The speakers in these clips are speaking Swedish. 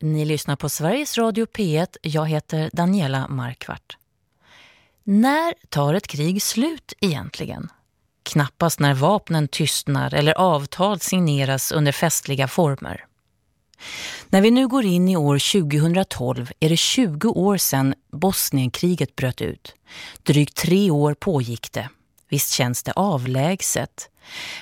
Ni lyssnar på Sveriges Radio P1. Jag heter Daniela Markvart. När tar ett krig slut egentligen? Knappast när vapnen tystnar eller avtal signeras under festliga former. När vi nu går in i år 2012 är det 20 år sedan Bosnienkriget bröt ut. Drygt tre år pågick det. Visst känns det avlägset.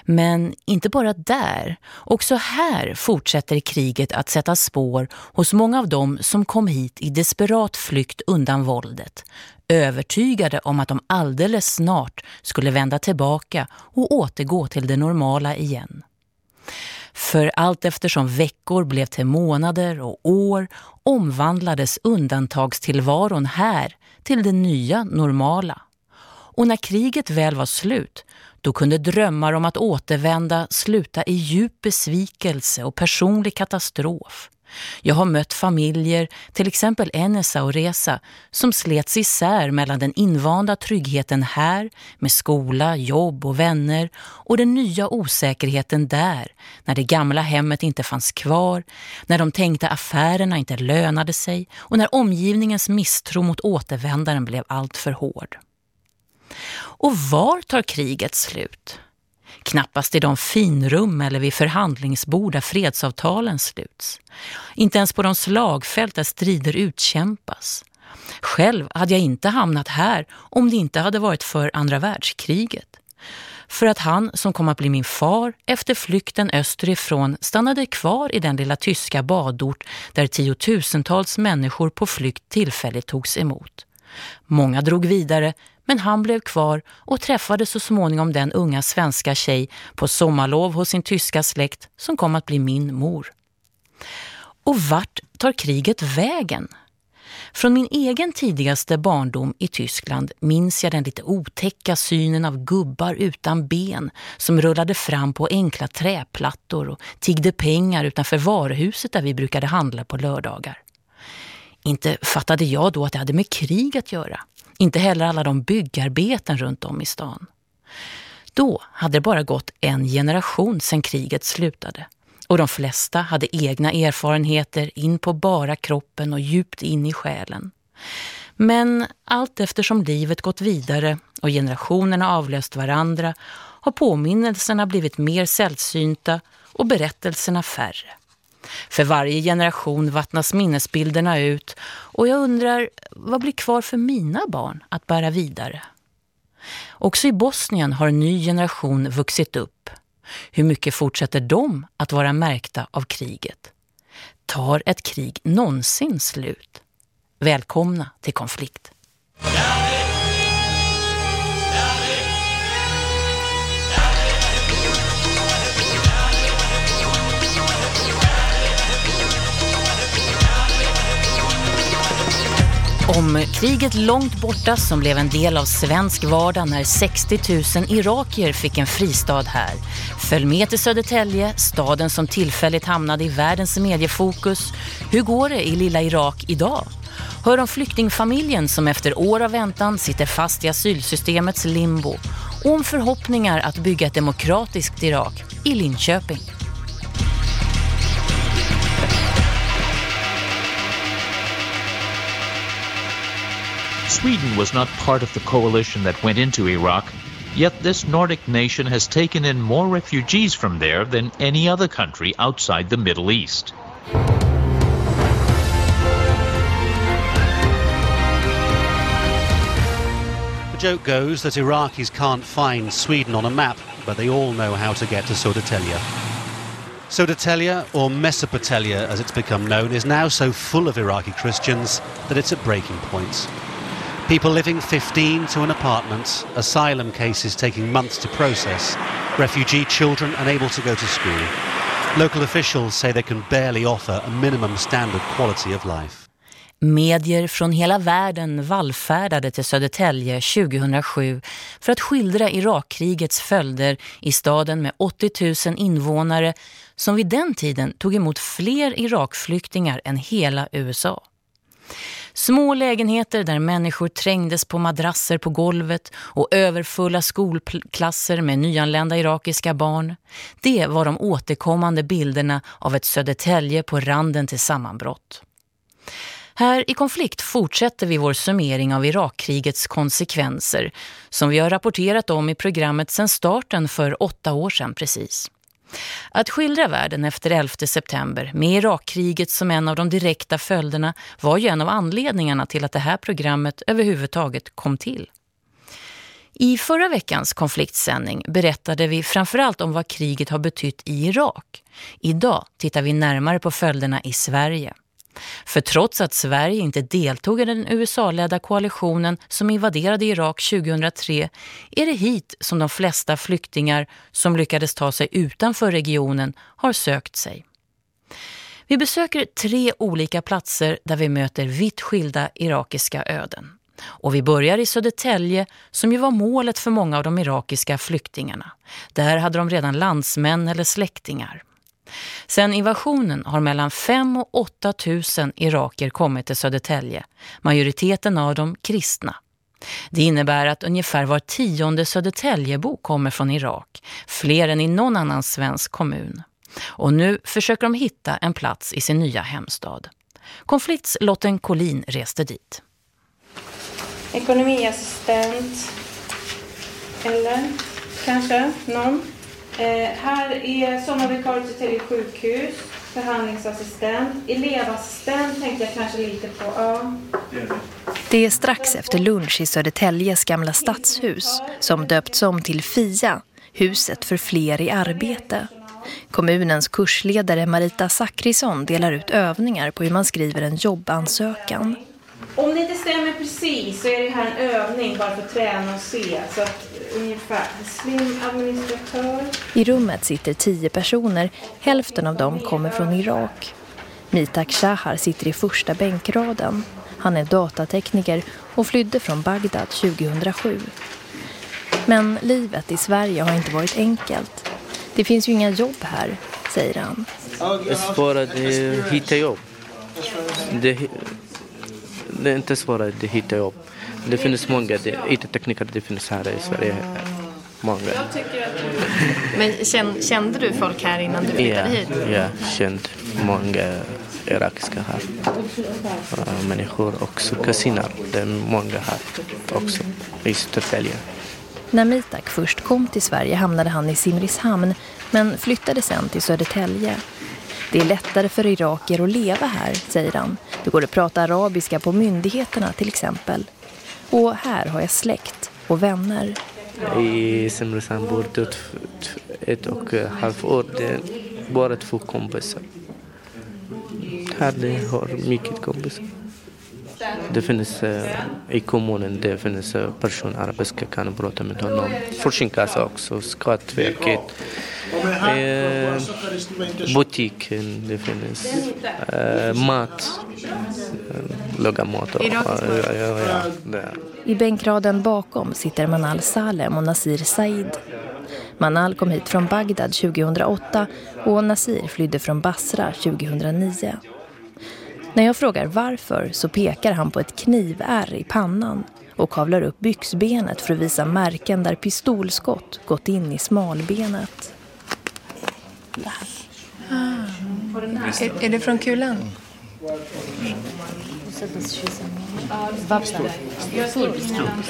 Men inte bara där. Också här fortsätter kriget att sätta spår hos många av dem som kom hit i desperat flykt undan våldet. Övertygade om att de alldeles snart skulle vända tillbaka och återgå till det normala igen. För allt eftersom veckor blev till månader och år omvandlades undantagstillvaron här till det nya normala. Och när kriget väl var slut, då kunde drömmar om att återvända sluta i djup besvikelse och personlig katastrof. Jag har mött familjer, till exempel Enesa och Resa, som slets isär mellan den invanda tryggheten här med skola, jobb och vänner och den nya osäkerheten där när det gamla hemmet inte fanns kvar, när de tänkte affärerna inte lönade sig och när omgivningens misstro mot återvändaren blev allt för hård. Och var tar kriget slut? Knappast i de finrum eller vid förhandlingsbord där fredsavtalen sluts. Inte ens på de slagfält där strider utkämpas. Själv hade jag inte hamnat här om det inte hade varit för andra världskriget. För att han som kom att bli min far efter flykten österifrån stannade kvar i den lilla tyska badort där tiotusentals människor på flykt tillfälligt togs emot. Många drog vidare men han blev kvar och träffade så småningom den unga svenska tjej på sommarlov hos sin tyska släkt som kom att bli min mor. Och vart tar kriget vägen? Från min egen tidigaste barndom i Tyskland minns jag den lite otäcka synen av gubbar utan ben som rullade fram på enkla träplattor och tiggde pengar utanför varuhuset där vi brukade handla på lördagar. Inte fattade jag då att det hade med krig att göra. Inte heller alla de byggarbeten runt om i stan. Då hade det bara gått en generation sedan kriget slutade. Och de flesta hade egna erfarenheter in på bara kroppen och djupt in i själen. Men allt eftersom livet gått vidare och generationerna avlöst varandra har påminnelserna blivit mer sällsynta och berättelserna färre. För varje generation vattnas minnesbilderna ut och jag undrar, vad blir kvar för mina barn att bära vidare? Också i Bosnien har en ny generation vuxit upp. Hur mycket fortsätter de att vara märkta av kriget? Tar ett krig någonsin slut? Välkomna till konflikt. Om kriget långt borta som blev en del av svensk vardag när 60 000 irakier fick en fristad här. Följ med till Södertälje, staden som tillfälligt hamnade i världens mediefokus. Hur går det i lilla Irak idag? Hör om flyktingfamiljen som efter år av väntan sitter fast i asylsystemets limbo. Och om förhoppningar att bygga ett demokratiskt Irak i Linköping. Sweden was not part of the coalition that went into Iraq, yet this Nordic nation has taken in more refugees from there than any other country outside the Middle East. The joke goes that Iraqis can't find Sweden on a map, but they all know how to get to Södertälje. Södertälje, or Mesopotamia as it's become known, is now so full of Iraqi Christians that it's at breaking points. People living 15 to an apartment, asylum cases taking months to process, refugee children unable to go to school. Local officials say they can barely offer a minimum standard quality of life. Medier från hela världen vallfärdade till Södertälje 2007 för att skildra Irakkrigets följder i staden med 80 000 invånare som vid den tiden tog emot fler Irakflyktingar än hela USA. Små lägenheter där människor trängdes på madrasser på golvet och överfulla skolklasser med nyanlända irakiska barn. Det var de återkommande bilderna av ett Södertälje på randen till sammanbrott. Här i konflikt fortsätter vi vår summering av Irakkrigets konsekvenser som vi har rapporterat om i programmet sedan starten för åtta år sedan precis. Att skildra världen efter 11 september med Irakkriget som en av de direkta följderna var ju en av anledningarna till att det här programmet överhuvudtaget kom till. I förra veckans konfliktsändning berättade vi framförallt om vad kriget har betytt i Irak. Idag tittar vi närmare på följderna i Sverige. För trots att Sverige inte deltog i den USA-ledda koalitionen som invaderade Irak 2003 är det hit som de flesta flyktingar som lyckades ta sig utanför regionen har sökt sig. Vi besöker tre olika platser där vi möter vitt skilda irakiska öden. Och vi börjar i Södertälje som ju var målet för många av de irakiska flyktingarna. Där hade de redan landsmän eller släktingar. Sen invasionen har mellan 5 och 8 000 iraker kommit till Södertälje, majoriteten av dem kristna. Det innebär att ungefär var tionde Södertäljebo kommer från Irak, fler än i någon annan svensk kommun. Och nu försöker de hitta en plats i sin nya hemstad. Konfliktslotten Colin reste dit. Ekonomiassistent eller kanske någon Eh, här är sommarvikarie till Södertälje sjukhus, förhandlingsassistent, elevassistent tänkte jag kanske lite på. Ja. Det är strax efter lunch i Södertäljes gamla stadshus som döpts om till FIA, huset för fler i arbete. Kommunens kursledare Marita Sakrisson delar ut övningar på hur man skriver en jobbansökan. Om det inte stämmer precis så är det här en övning bara för att träna och se. Så att ungefär slim administratör. I rummet sitter tio personer. Hälften av dem kommer från Irak. Mitak Shahar sitter i första bänkraden. Han är datatekniker och flydde från Bagdad 2007. Men livet i Sverige har inte varit enkelt. Det finns ju inga jobb här, säger han. Det är svårt att hitta jobb. Det, det är inte svårt att hitta jobb. Det finns många IT-tekniker det finns här i Sverige. Många. Men kände du folk här innan du flyttade hit? Ja, jag kände många irakiska här. Människor och kusiner. Det är många här också i Södertälje. När Mitak först kom till Sverige hamnade han i Simrishamn men flyttade sen till Södertälje. Det är lättare för iraker att leva här, säger han. Det går att prata arabiska på myndigheterna till exempel. Och här har jag släkt och vänner. I Simrishamn bor det ett och ett halvt år. Det är bara två kompisar. Här har mycket kompisar. Det finns uh, i kommunen det finns uh, person arabiska kan prata med honom. Försäkringskassa också, Skatteverket. Eh, butiken, det finns eh, mat, eh, laga mat. Och, ja, ja, ja, I bänkraden bakom sitter Manal Salem och Nasir Said. Manal kom hit från Bagdad 2008 och Nasir flydde från Basra 2009. När jag frågar varför så pekar han på ett knivärr i pannan och kavlar upp byxbenet för att visa märken där pistolskott gått in i smalbenet. Ah. Är, är det från kulan? Pistol.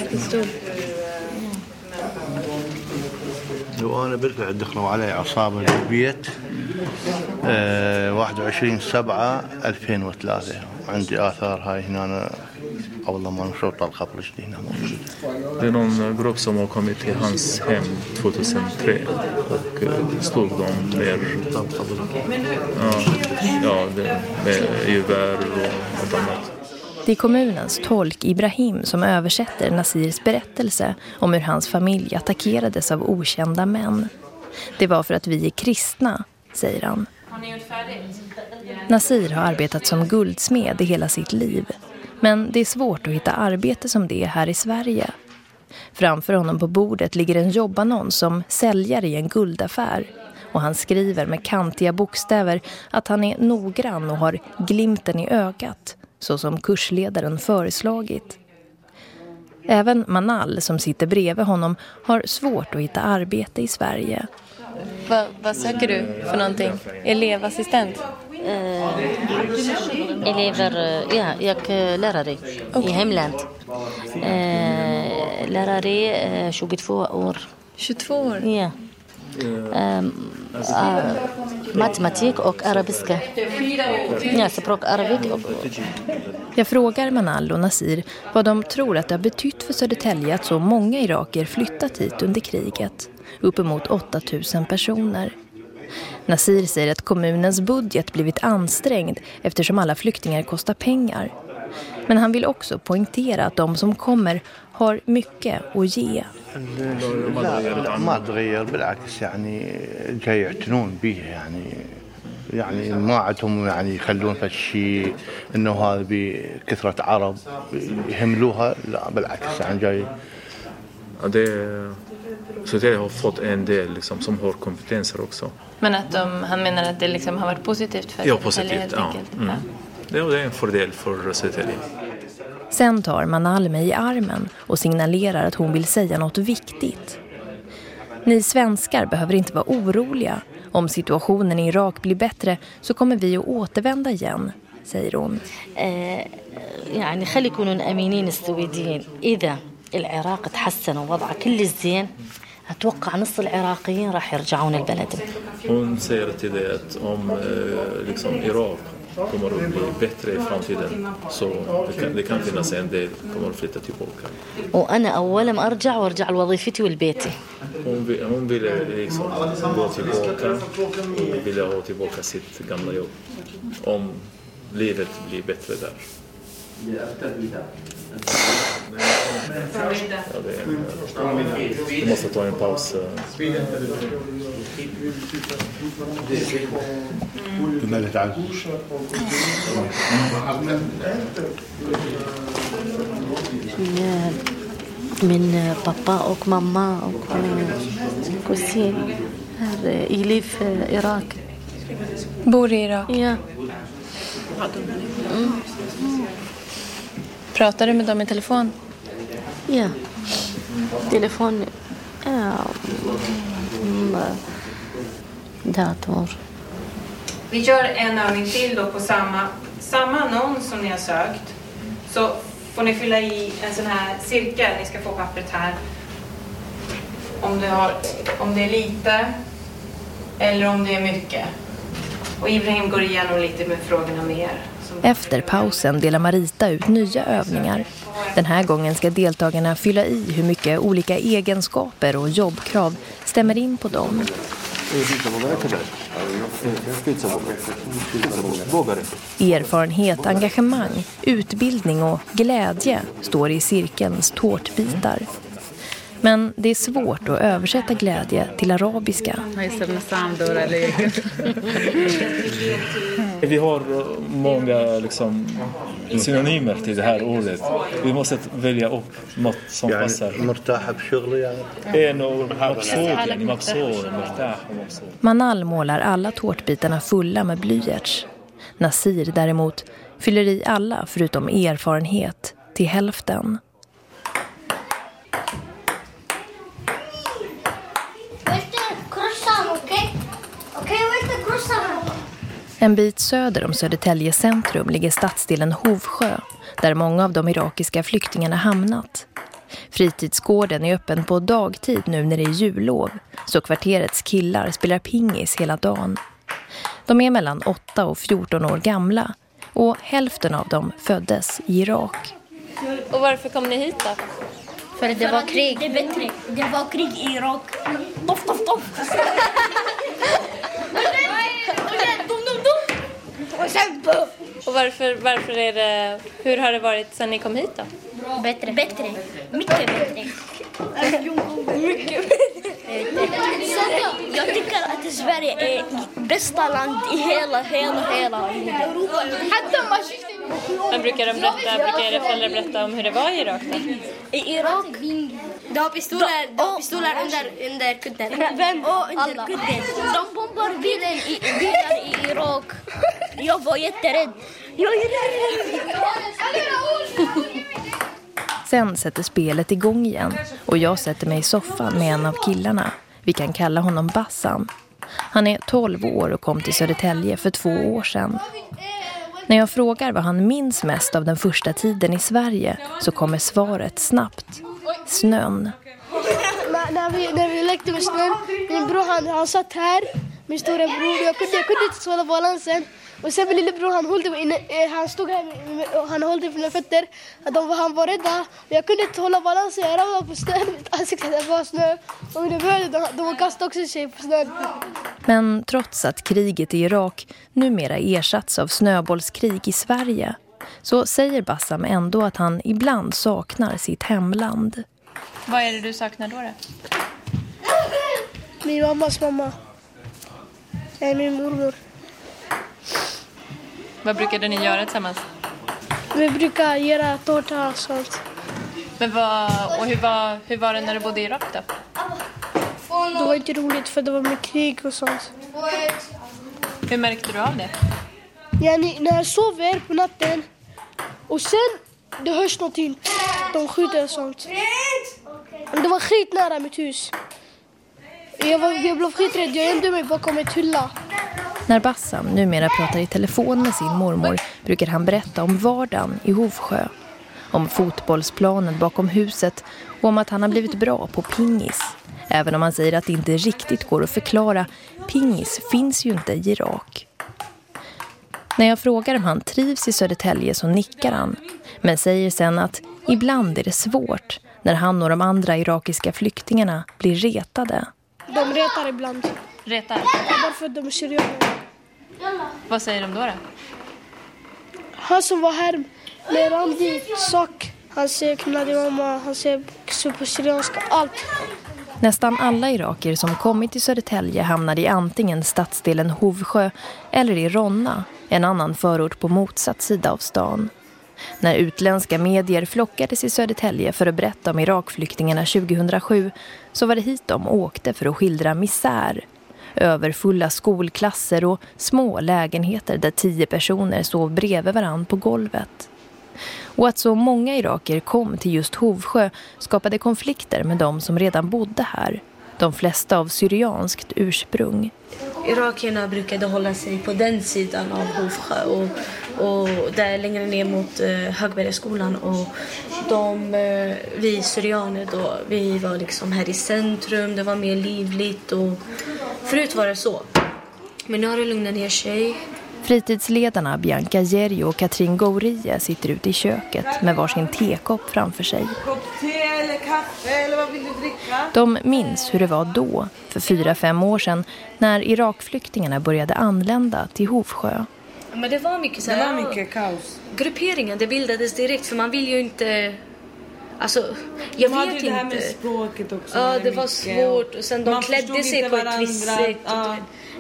Pistol. وانا برجع دخلوا علي عصابه بالبيت 21 7 2003 وعندي اثار هاي هنا قبل ما نشوط طلقه برجلي هنا موجوده. Det är någon grupp som har kommit till hans hem 2003 och slog dem med, ja, ja, med gevär och något annat. Det är kommunens tolk Ibrahim som översätter Nasirs berättelse om hur hans familj attackerades av okända män. Det var för att vi är kristna, säger han. Nasir har arbetat som guldsmed i hela sitt liv. Men det är svårt att hitta arbete som det här i Sverige. Framför honom på bordet ligger en jobbannons som säljare i en guldaffär. Och han skriver med kantiga bokstäver att han är noggrann och har glimten i ögat så som kursledaren föreslagit. Även Manal som sitter bredvid honom har svårt att hitta arbete i Sverige. Va, vad söker du för någonting? Elevassistent? Uh, elever, ja, jag lärare okay. i hemland. Uh, lärare uh, 22 år. 22 år? Ja. Um, uh, matematik och arabiska. Ja, språk arabik. Och... Jag frågar Manal och Nasir vad de tror att det har betytt för Södertälje att så många iraker flyttat hit under kriget Uppemot 8000 personer. Nasir säger att kommunens budget blivit ansträngd eftersom alla flyktingar kostar pengar. Men han vill också poängtera att de som kommer har mycket att ge. لا ما تغير بالعكس يعني جاي يعتنون به يعني يعني ما عندهم يعني يخلون فشي انه هذا بكثره عرب يهملوها لا بالعكس يعني جاي det, så det har fått en del liksom, som har kompetenser också. Men att de, han menar att det liksom har varit positivt för Ja, positivt. Ja. Mm. Det är en fördel för Södertälje. Sen tar Manal mig i armen och signalerar att hon vill säga något viktigt. Ni svenskar behöver inte vara oroliga. Om situationen i Irak blir bättre så kommer vi att återvända igen, säger hon. يعني خلي يكونوا امينين السويديين اذا العراق تحسن ووضع كل الزين أتوقع نص العراقيين راح يرجعون البلد. Hon säger till dig att om eh, liksom Irak kommer att bli bättre i framtiden så det kan, det kan finnas en del kommer att flytta tillbaka. وأنا أول ما أرجع وأرجع لوظيفتي ولبيتي. Hon, hon ville liksom gå tillbaka och ville ha tillbaka sitt gamla jobb. Om livet blir bättre där. من بابا أو ماما أو كوسين. يلي في العراق آه، بوري العراق Pratar du med dem i telefon? Ja. Telefon. Ja. Mm. Dator. Vi gör en övning till då på samma, samma annons som ni har sökt. Så får ni fylla i en sån här cirkel. Ni ska få pappret här. Om det, har, om det är lite eller om det är mycket. Och Ibrahim går igenom lite med frågorna med er. Efter pausen delar Marita ut nya övningar. Den här gången ska deltagarna fylla i hur mycket olika egenskaper och jobbkrav stämmer in på dem. Erfarenhet, engagemang, utbildning och glädje står i cirkelns tårtbitar. Men det är svårt att översätta glädje till arabiska. Vi har många liksom, synonymer till det här ordet. Vi måste välja upp något som passar. Manal målar alla tårtbitarna fulla med blyerts. Nasir däremot fyller i alla förutom erfarenhet till hälften. En bit söder om Södertälje centrum ligger stadsdelen Hovsjö där många av de irakiska flyktingarna hamnat. Fritidsgården är öppen på dagtid nu när det är jullov så kvarterets killar spelar pingis hela dagen. De är mellan 8 och 14 år gamla och hälften av dem föddes i Irak. Och varför kom ni hit då? För det var krig. Det, var krig i Irak. Doff, doff, doff. Och varför, varför är det, hur har det varit sedan ni kom hit då? Bättre. Bättre. Mycket bättre. Mycket bättre. Jag tycker att Sverige är bästa land i hela, hela, hela Men brukar de berätta, brukar era föräldrar berätta om hur det var i Irak då? I Irak? De har pistoler, de har pistoler under, under kudden. Vem? Oh, under kudden. De bombar bilen i, bilar i Irak. Jag var jätterädd. Sen sätter spelet igång igen och jag sätter mig i soffan med en av killarna. Vi kan kalla honom Bassam. Han är 12 år och kom till Södertälje för två år sedan. När jag frågar vad han minns mest av den första tiden i Sverige så kommer svaret snabbt. Snön. När vi, när vi lekte med snön, min bror han, han satt här, min stora bror, jag kunde, jag kunde inte hålla balansen. Och sen min lillebror han, höll inne, eh, han stod här och han höll mina fötter. De, han var rädda. Jag kunde inte hålla balansen, jag ramlade på snön, mitt ansikte var snö. Och mina bröder de, de kastade också sig på snön. Men trots att kriget i Irak numera ersatts av snöbollskrig i Sverige så säger Bassam ändå att han ibland saknar sitt hemland. Vad är det du saknar då? då? Min mammas mamma. Nej, min mormor. Vad brukade ni göra tillsammans? Vi brukar göra tårta och sånt. Men vad, och hur var, hur var det när du bodde i Irak då? Det var inte roligt för det var med krig och sånt. Hur märkte du av det? Yani, när jag sover på natten och sen det hörs någonting. De skjuter och sånt. Det var skitnära mitt hus. Jag, var, jag blev skiträdd. Jag gömde mig bakom ett hylla. När Bassam numera pratar i telefon med sin mormor brukar han berätta om vardagen i Hovsjö. Om fotbollsplanen bakom huset och om att han har blivit bra på pingis. Även om han säger att det inte riktigt går att förklara. Pingis finns ju inte i Irak. När jag frågar om han trivs i Södertälje så nickar han. Men säger sen att ibland är det svårt när han och de andra irakiska flyktingarna blir retade. De retar ibland. Retar? Bara för att de är syrianer. Vad säger de då? då? Han som var här med Randi Sak. Han säger knallig mamma, han säger supersyrianska, allt. Nästan alla iraker som kommit till Södertälje hamnade i antingen stadsdelen Hovsjö eller i Ronna, en annan förort på motsatt sida av stan. När utländska medier flockades i Södertälje för att berätta om Irakflyktingarna 2007 så var det hit de åkte för att skildra misär. Överfulla skolklasser och små lägenheter där tio personer sov bredvid varann på golvet. Och att så många iraker kom till just Hovsjö skapade konflikter med de som redan bodde här. De flesta av syrianskt ursprung. Irakierna brukade hålla sig på den sidan av Hovsjö och, och där längre ner mot eh, Högbergaskolan och de, eh, vi syrianer då, vi var liksom här i centrum, det var mer livligt och förut var det så. Men nu har det lugnat ner sig. Fritidsledarna Bianca Jerjo och Katrin Gourie sitter ute i köket med varsin tekopp framför sig. Eller kaffe eller vad vill du dricka? De minns hur det var då, för fyra, fem år sedan, när Irakflyktingarna började anlända till Hovsjö. Men det var mycket så Det här, var mycket kaos. Grupperingen, det bildades direkt för man vill ju inte... Alltså, jag De vet ju det här med inte. språket också. Ja, det var mycket. svårt. Och sen de Man klädde sig inte på ett visst sätt. Ja.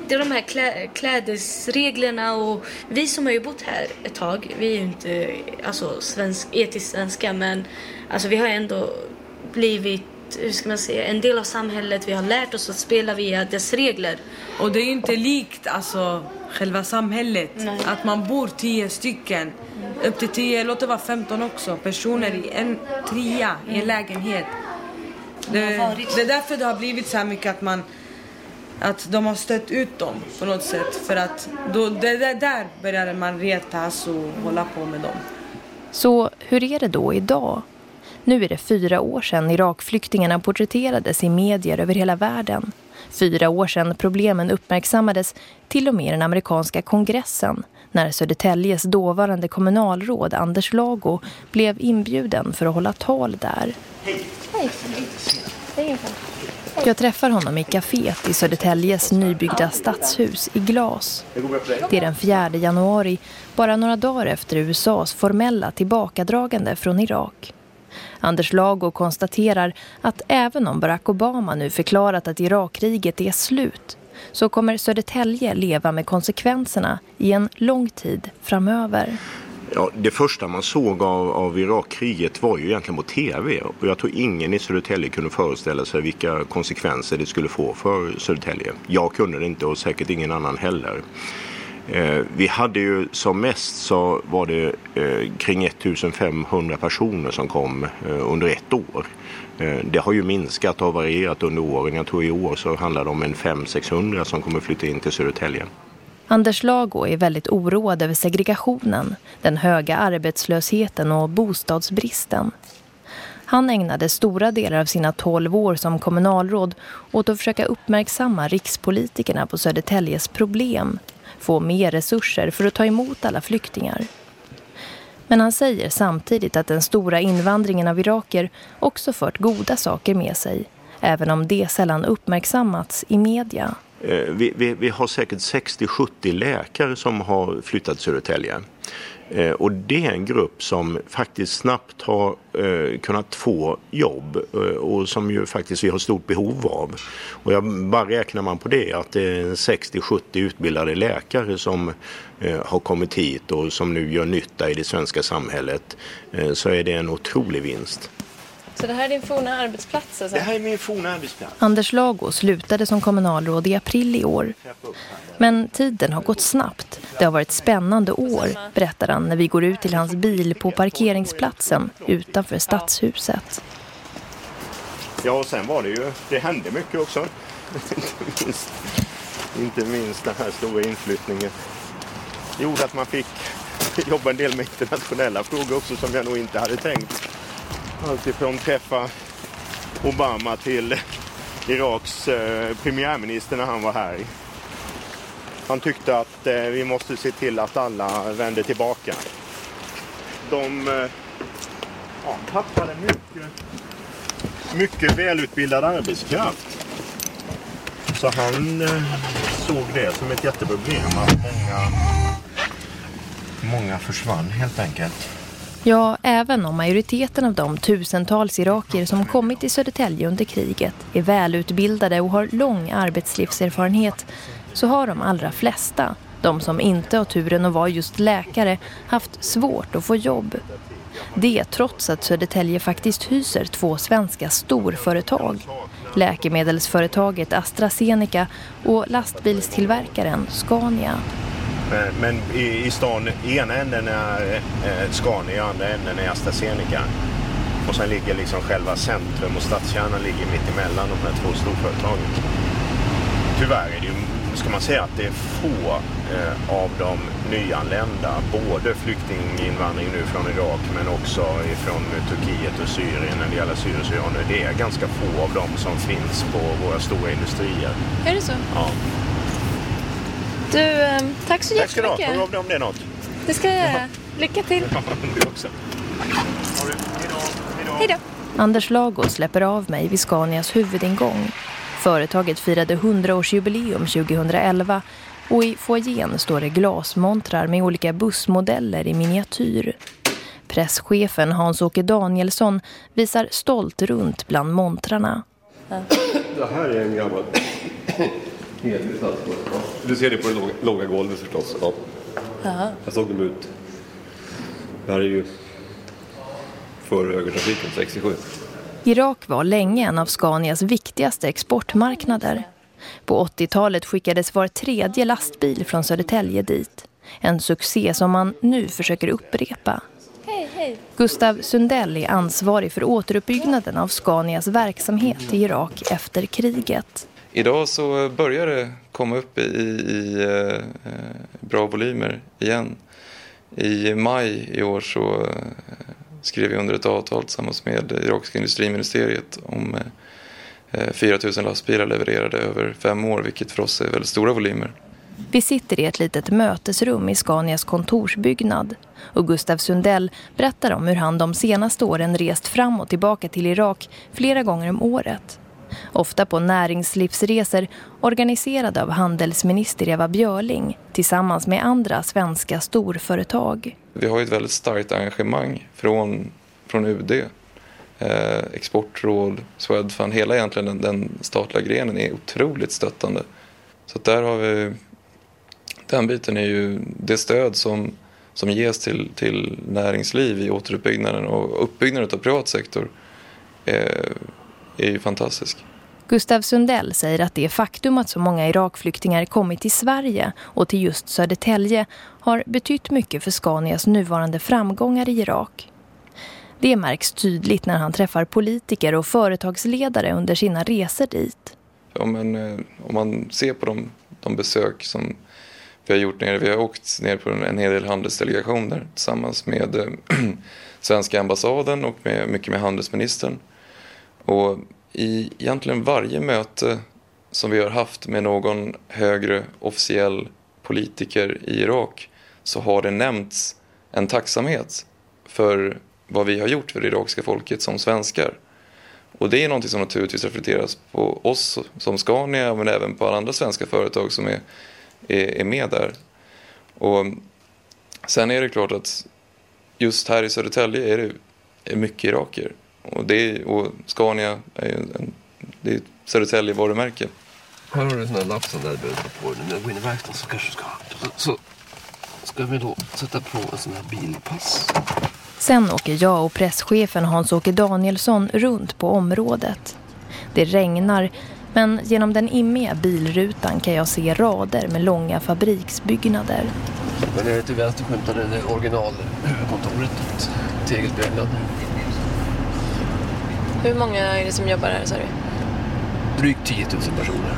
Det är de här klä, klädesreglerna och vi som har ju bott här ett tag, vi är ju inte alltså, svensk, etiskt svenska men alltså, vi har ändå blivit hur ska man säga, en del av samhället. Vi har lärt oss att spela via dess regler. Och det är ju inte likt alltså, själva samhället. Nej. Att man bor tio stycken. Upp till tio, låt det vara 15 också. Personer i en trea i en lägenhet. Det, det är därför det har blivit så här mycket att man att de har stött ut dem på något sätt. För att då, det, det, där började man retas och hålla på med dem. Så hur är det då idag? Nu är det fyra år sedan Irakflyktingarna porträtterades i medier över hela världen. Fyra år sedan problemen uppmärksammades till och med i den amerikanska kongressen när Södertäljes dåvarande kommunalråd Anders Lago blev inbjuden för att hålla tal där. Jag träffar honom i kaféet i Södertäljes nybyggda stadshus i glas. Det är den 4 januari, bara några dagar efter USAs formella tillbakadragande från Irak. Anders Lago konstaterar att även om Barack Obama nu förklarat att Irakkriget är slut så kommer Södertälje leva med konsekvenserna i en lång tid framöver. Ja, det första man såg av, av Irakkriget var ju egentligen på tv och jag tror ingen i Södertälje kunde föreställa sig vilka konsekvenser det skulle få för Södertälje. Jag kunde det inte och säkert ingen annan heller. Eh, vi hade ju som mest så var det eh, kring 1500 personer som kom eh, under ett år. Eh, det har ju minskat och varierat under åren. Jag tror i år så handlar det om en 500-600 som kommer flytta in till Södertälje. Anders Lago är väldigt oroad över segregationen, den höga arbetslösheten och bostadsbristen. Han ägnade stora delar av sina 12 år som kommunalråd åt att försöka uppmärksamma rikspolitikerna på Södertäljes problem få mer resurser för att ta emot alla flyktingar. Men han säger samtidigt att den stora invandringen av iraker också fört goda saker med sig, även om det sällan uppmärksammats i media. Eh, vi, vi, vi har säkert 60-70 läkare som har flyttat till Södertälje. Eh, och det är en grupp som faktiskt snabbt har eh, kunnat få jobb eh, och som ju faktiskt vi har stort behov av. Och jag bara räknar man på det att det är 60-70 utbildade läkare som har kommit hit och som nu gör nytta i det svenska samhället så är det en otrolig vinst. Så det här är din forna arbetsplats? Alltså? Det här är min forna arbetsplats. Anders Lago slutade som kommunalråd i april i år. Men tiden har gått snabbt. Det har varit spännande år, berättar han när vi går ut till hans bil på parkeringsplatsen utanför stadshuset. Ja, och sen var det ju, det hände mycket också. inte, minst, inte minst den här stora inflyttningen. Det gjorde att man fick jobba en del med internationella frågor också som jag nog inte hade tänkt. Alltifrån träffa Obama till Iraks eh, premiärminister när han var här. Han tyckte att eh, vi måste se till att alla vänder tillbaka. De eh, ja, tappade mycket, mycket välutbildad arbetskraft. Så han eh, såg det som ett jätteproblem att många, många försvann helt enkelt. Ja, även om majoriteten av de tusentals iraker som kommit till Södertälje under kriget är välutbildade och har lång arbetslivserfarenhet så har de allra flesta, de som inte har turen att vara just läkare, haft svårt att få jobb. Det trots att Södertälje faktiskt hyser två svenska storföretag. Läkemedelsföretaget AstraZeneca och lastbilstillverkaren Scania. Men, men i, i stan, i ena änden är eh, Scania, i andra änden är AstraZeneca. Och sen ligger liksom själva centrum och stadskärnan ligger mitt emellan de här två storföretagen. Tyvärr är det ju, ska man säga att det är få eh, av de nyanlända, både flyktinginvandring nu från Irak men också ifrån Turkiet och Syrien när det gäller syrier Det är ganska få av dem som finns på våra stora industrier. Är det så? Ja. Du, eh, tack så tack jättemycket. Tack ska du ha. om det är något. Det ska jag göra. Lycka till. du också. Hej då. Anders Lago släpper av mig vid Scanias huvudingång. Företaget firade 100-årsjubileum 2011 och i foajén står det glasmontrar med olika bussmodeller i miniatyr. Presschefen Hans-Åke Danielsson visar stolt runt bland montrarna. Det här är en gammal du ser det på det låga, låga golvet förstås. Ja. Aha. Jag såg dem ut. Det här är ju före högertrafiken, 67. Irak var länge en av Scanias viktigaste exportmarknader. På 80-talet skickades var tredje lastbil från Södertälje dit. En succé som man nu försöker upprepa. Hej, hej. Gustav Sundell är ansvarig för återuppbyggnaden av Scanias verksamhet i Irak efter kriget. Idag så börjar det komma upp i, i eh, bra volymer igen. I maj i år så eh, skrev vi under ett avtal tillsammans med irakiska industriministeriet om eh, 4 000 lastbilar levererade över fem år, vilket för oss är väldigt stora volymer. Vi sitter i ett litet mötesrum i Scanias kontorsbyggnad och Gustav Sundell berättar om hur han de senaste åren rest fram och tillbaka till Irak flera gånger om året ofta på näringslivsresor organiserade av handelsminister Eva Björling tillsammans med andra svenska storföretag. Vi har ett väldigt starkt engagemang från, från UD. Eh, exportråd, Swedfund, hela egentligen den, den statliga grenen är otroligt stöttande. Så där har vi, den biten är ju det stöd som, som ges till, till näringsliv i återuppbyggnaden och uppbyggnaden av privat sektor eh, är ju fantastisk. Gustav Sundell säger att det faktum att så många Irakflyktingar kommit till Sverige och till just Södertälje har betytt mycket för Scanias nuvarande framgångar i Irak. Det märks tydligt när han träffar politiker och företagsledare under sina resor dit. Ja, men, eh, om man ser på de, de besök som vi har gjort nere, vi har åkt ner på en hel del handelsdelegationer tillsammans med äh, svenska ambassaden och med, mycket med handelsministern. Och i egentligen varje möte som vi har haft med någon högre officiell politiker i Irak så har det nämnts en tacksamhet för vad vi har gjort för det irakiska folket som svenskar. Och det är någonting som naturligtvis reflekteras på oss som Scania men även på alla andra svenska företag som är, är, är med där. Och sen är det klart att just här i Södertälje är det mycket iraker. Och, det, och Scania är en, det är Södertälje varumärke. Här har du en sån här lapp som där behöver på dig. När jag går in i verkstaden så kanske du ska... Så, ska vi då sätta på en sån här bilpass. Sen åker jag och presschefen Hans-Åke Danielsson runt på området. Det regnar, men genom den immiga bilrutan kan jag se rader med långa fabriksbyggnader. Men nere till vänster skymtar det originalhuvudkontoret, tegelbyggnad. Hur många är det som jobbar här, sa du? Drygt 10 000 personer.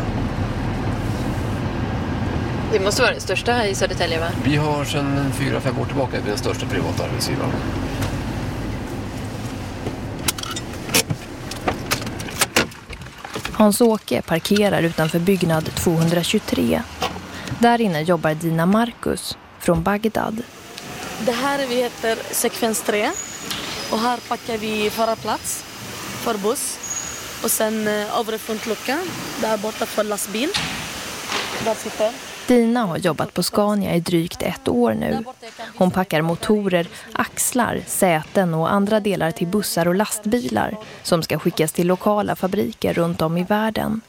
Det måste vara det största här i Södertälje, va? Vi har sedan 4-5 år tillbaka den största privata arbetsgivaren. Hans-Åke parkerar utanför byggnad 223. Där inne jobbar Dina Marcus från Bagdad. Det här vi heter sekvens 3 och här packar vi förarplats för buss och sen eh, övre frontlucka där borta för lastbil. Där sitter. Dina har jobbat på Scania i drygt ett år nu. Hon packar motorer, axlar, säten och andra delar till bussar och lastbilar som ska skickas till lokala fabriker runt om i världen.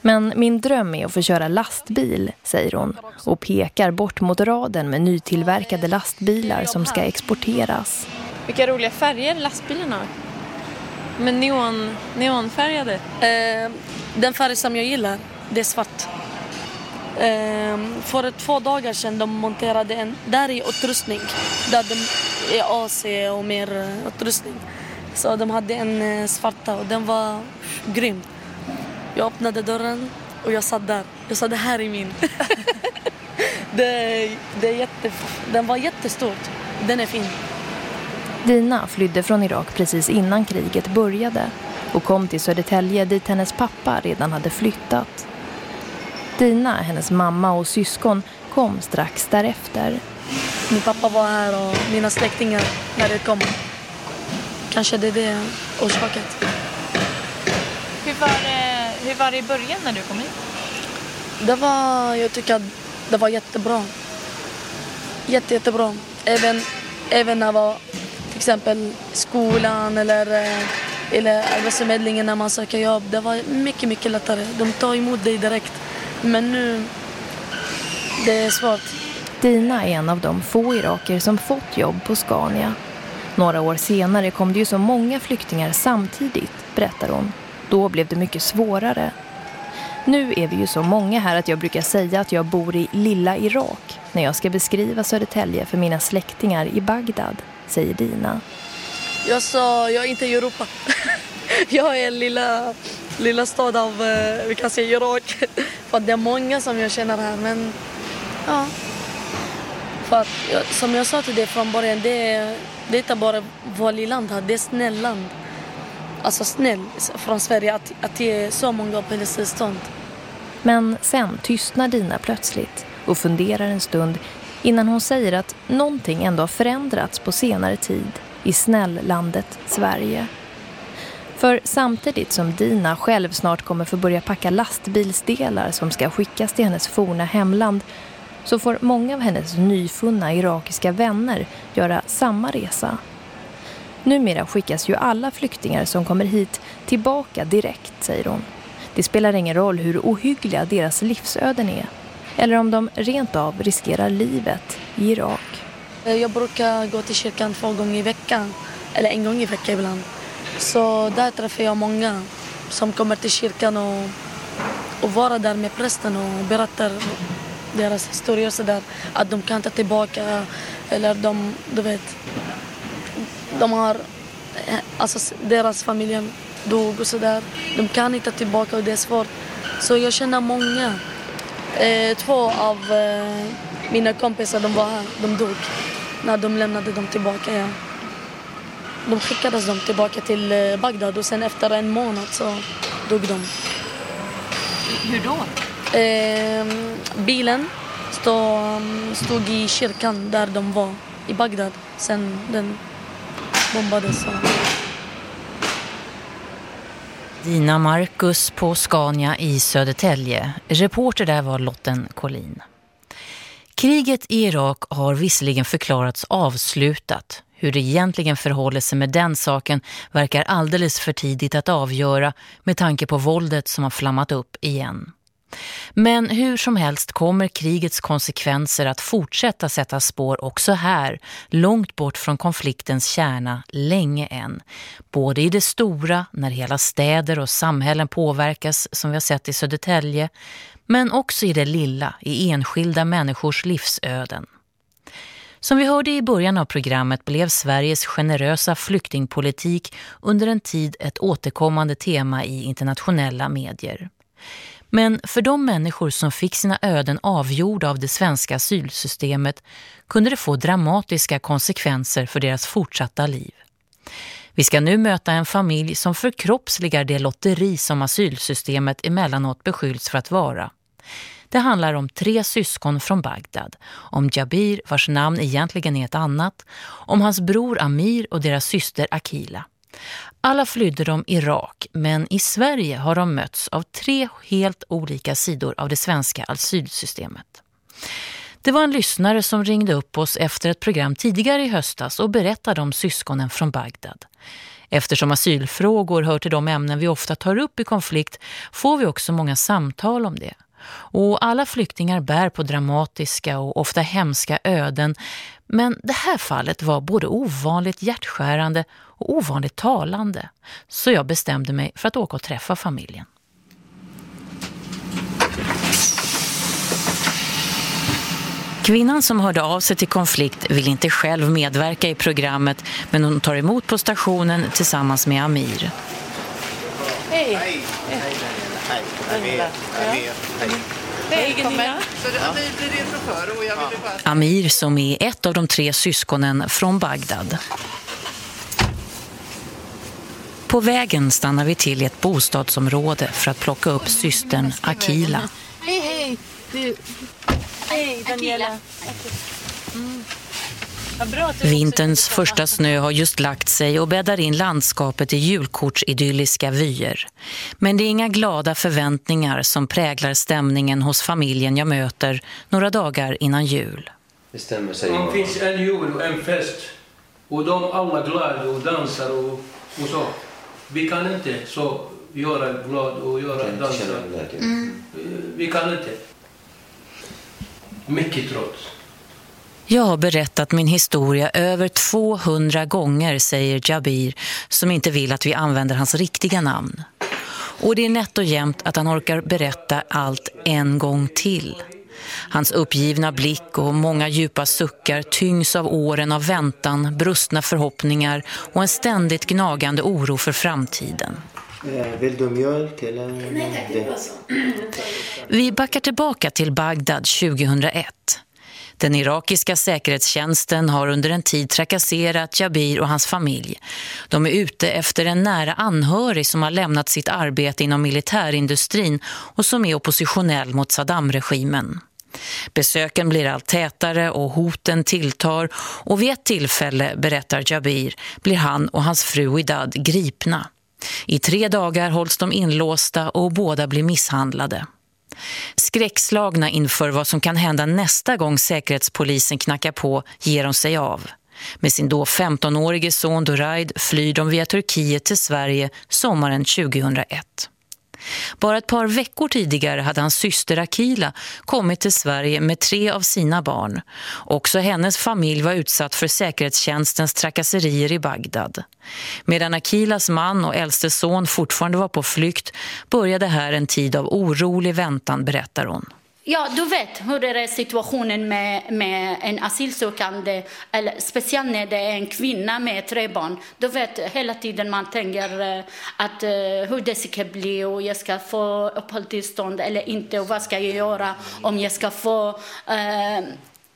Men min dröm är att få köra lastbil, säger hon och pekar bort mot raden med nytillverkade lastbilar som ska exporteras. Vilka roliga färger lastbilen har. Med neon, neonfärgade. Eh, den färg som jag gillar, det är svart. Eh, för två dagar sedan de monterade en, där är utrustning. Där de är AC och mer eh, utrustning. Så de hade en eh, svarta och den var grym. Jag öppnade dörren och jag satt där. Jag sa det här är min. det, det är jätte, den var jättestort. Den är fin. Dina flydde från Irak precis innan kriget började och kom till Södertälje dit hennes pappa redan hade flyttat. Dina, hennes mamma och syskon kom strax därefter. Min pappa var här och mina släktingar när det kom. Kanske det är det orsaket. Hur var, det, hur var det i början när du kom hit? Det var, jag tycker att det var jättebra. Jätte, jättebra. Även, även när jag var till exempel skolan eller, eh, eller arbetsförmedlingen när man söker jobb. Det var mycket, mycket lättare. De tar emot dig direkt. Men nu, det är svårt. Dina är en av de få iraker som fått jobb på Scania. Några år senare kom det ju så många flyktingar samtidigt, berättar hon. Då blev det mycket svårare. Nu är vi ju så många här att jag brukar säga att jag bor i lilla Irak när jag ska beskriva Södertälje för mina släktingar i Bagdad, säger Dina. Jag sa, jag är inte i Europa. jag är lilla, lilla stad av, eh, vi kan säga Irak. För det är många som jag känner här, men ja. För att, som jag sa till dig från början, det är, det är inte bara valiland här, det är snälland. Alltså snäll från Sverige att, att det är så många uppehållstillstånd. Men sen tystnar Dina plötsligt och funderar en stund innan hon säger att någonting ändå har förändrats på senare tid i snälllandet Sverige. För samtidigt som Dina själv snart kommer få börja packa lastbilsdelar som ska skickas till hennes forna hemland så får många av hennes nyfunna irakiska vänner göra samma resa. Numera skickas ju alla flyktingar som kommer hit tillbaka direkt, säger hon. Det spelar ingen roll hur ohyggliga deras livsöden är eller om de rent av riskerar livet i Irak. Jag brukar gå till kyrkan två gånger i veckan, eller en gång i veckan ibland. Så där träffar jag många som kommer till kyrkan och, och vara där med prästen och berättar deras historier så där att de kan ta tillbaka eller de, du vet, de har, eh, alltså deras familj dog och sådär. De kan inte ta tillbaka och det är svårt. Så jag känner många. Eh, två av eh, mina kompisar, de var här, de dog när de lämnade dem tillbaka. Ja. De skickades dem tillbaka till eh, Bagdad och sen efter en månad så dog de. Hur då? Eh, bilen stod, stod i kyrkan där de var i Bagdad sen den bombades. Så. Dina Marcus på Scania i Södertälje. Reporter där var Lotten Collin. Kriget i Irak har visserligen förklarats avslutat. Hur det egentligen förhåller sig med den saken verkar alldeles för tidigt att avgöra med tanke på våldet som har flammat upp igen. Men hur som helst kommer krigets konsekvenser att fortsätta sätta spår också här, långt bort från konfliktens kärna, länge än. Både i det stora, när hela städer och samhällen påverkas som vi har sett i Södertälje, men också i det lilla, i enskilda människors livsöden. Som vi hörde i början av programmet blev Sveriges generösa flyktingpolitik under en tid ett återkommande tema i internationella medier. Men för de människor som fick sina öden avgjorda av det svenska asylsystemet kunde det få dramatiska konsekvenser för deras fortsatta liv. Vi ska nu möta en familj som förkroppsligar det lotteri som asylsystemet emellanåt beskylls för att vara. Det handlar om tre syskon från Bagdad, om Jabir vars namn egentligen är ett annat, om hans bror Amir och deras syster Akila. Alla flydde de Irak, men i Sverige har de mötts av tre helt olika sidor av det svenska asylsystemet. Det var en lyssnare som ringde upp oss efter ett program tidigare i höstas och berättade om syskonen från Bagdad. Eftersom asylfrågor hör till de ämnen vi ofta tar upp i konflikt får vi också många samtal om det. Och alla flyktingar bär på dramatiska och ofta hemska öden. Men det här fallet var både ovanligt hjärtskärande och ovanligt talande. Så jag bestämde mig för att åka och träffa familjen. Kvinnan som hörde av sig till konflikt vill inte själv medverka i programmet men hon tar emot på stationen tillsammans med Amir. Hej! Hej! Hej! Amir. Amir. Hej. Välkommen. Så det, Amir blir din chaufför och jag ville bara... Amir som är ett av de tre syskonen från Bagdad. På vägen stannar vi till ett bostadsområde för att plocka upp systern Akila. Hej, hej! Du... Hej, Daniela. Vinterns första snö har just lagt sig och bäddar in landskapet i julkortsidylliska vyer. Men det är inga glada förväntningar som präglar stämningen hos familjen jag möter några dagar innan jul. Det stämmer sig. Det finns en jul och en fest och de alla glada och dansar och, och så. Vi kan inte så göra glad och göra dansa. Mm. Vi kan inte. Mycket trots. Jag har berättat min historia över 200 gånger, säger Jabir, som inte vill att vi använder hans riktiga namn. Och det är nätt och jämnt att han orkar berätta allt en gång till. Hans uppgivna blick och många djupa suckar tyngs av åren av väntan, brustna förhoppningar och en ständigt gnagande oro för framtiden. Eh, vill du mjölk eller? Nej, det var så. Vi backar tillbaka till Bagdad 2001. Den irakiska säkerhetstjänsten har under en tid trakasserat Jabir och hans familj. De är ute efter en nära anhörig som har lämnat sitt arbete inom militärindustrin och som är oppositionell mot Saddam-regimen. Besöken blir allt tätare och hoten tilltar och vid ett tillfälle, berättar Jabir, blir han och hans fru Idad gripna. I tre dagar hålls de inlåsta och båda blir misshandlade. Skräckslagna inför vad som kan hända nästa gång säkerhetspolisen knackar på ger de sig av. Med sin då 15-årige son Doraid flyr de via Turkiet till Sverige sommaren 2001. Bara ett par veckor tidigare hade hans syster Akila kommit till Sverige med tre av sina barn. Också hennes familj var utsatt för säkerhetstjänstens trakasserier i Bagdad. Medan Akilas man och äldste son fortfarande var på flykt började här en tid av orolig väntan, berättar hon. Ja, du vet hur är situationen med, med en asylsökande, eller speciellt när det är en kvinna med tre barn. Du vet hela tiden man tänker eh, att uh, hur det ska bli och jag ska få uppehållstillstånd eller inte och vad ska jag göra om jag ska få uh,